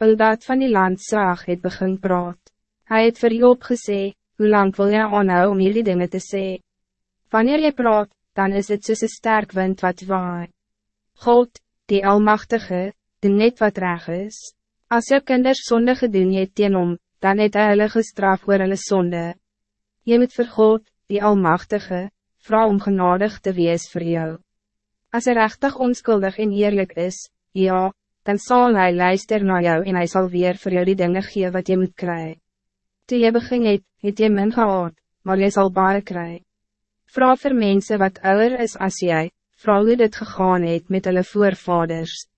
Bildad van die land Saag het begin praat. Hij het vir Job gesê, hoe lang wil jy aanhou om hierdie dinge te sê? Wanneer jy praat, dan is het soos een sterk wind wat waai. God, die Almachtige, die net wat reg is. Als jou kinders sonde gedoen het teen om, dan het hy hulle gestraf oor hulle sonde. Je moet vir God, die Almachtige, vrouw om genadig te wees voor jou. Als hij rechtig onschuldig en eerlijk is, ja, dan zal hij luister naar jou en hij zal weer voor jou die dingen gee wat je moet krijgen. Toen je begin het, het je min gehad, maar je zal baie kry. Vrouw voor mensen wat ouder is als jij, vrouw hoe dit gegaan het met hulle voorvaders.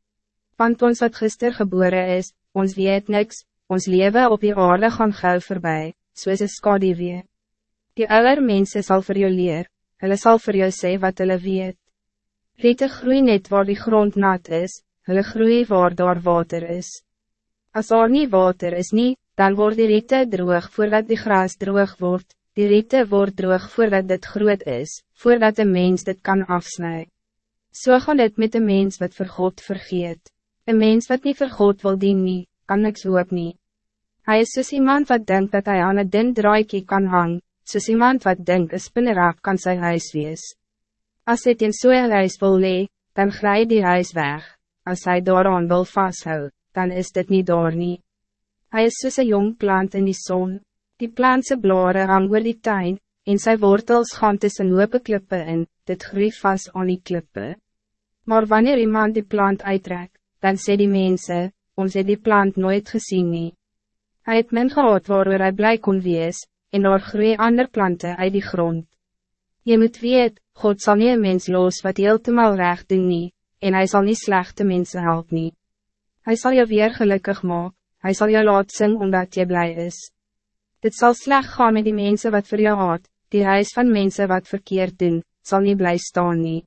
Want ons wat gister geboren is, ons weet niks, ons leven op die aarde gaan gauw voorbij, soos een skadewee. Die ouder mensen zal voor jou leer, hulle sal voor jou sê wat hulle weet. Riete groei net waar die grond nat is, hulle groei waar daar water is. Als daar niet water is niet, dan wordt die riete droog voordat die gras droog wordt, die riete wordt droog voordat dit groot is, voordat de mens dit kan afsnijden. Zo so gaan het met de mens wat voor God vergeet. Een mens wat niet voor God wil dien nie, kan niks hoop nie. Hij is soos iemand wat denkt dat hij aan een dun draaiekie kan hang, soos iemand wat denkt een spinneraap kan zijn huis wees. Als het in so'n huis wil lee, dan glijdt die huis weg. Als hij daaraan wil vasthou, dan is dit niet door nie. Hij is soos een jong plant in die zon. Die plantse blare hang oor die tuin, en sy wortels gaan tussen hope klippe in, dit groei vast aan die klippe. Maar wanneer iemand die plant uittrek, dan sê die mense, ons het die plant nooit gezien nie. Hy het men gehad waarover hy bly kon wees, en daar groei ander planten uit die grond. Je moet weet, God zal niet een mens los wat heeltemal recht doen nie, en hij zal niet slechte mensen helpen nie. Hij zal je weer gelukkig maken, hij zal je laat zingen omdat je blij is. Dit zal slecht gaan met die mensen wat voor jou haat, die huis van mensen wat verkeerd doen, zal niet blij staan nie.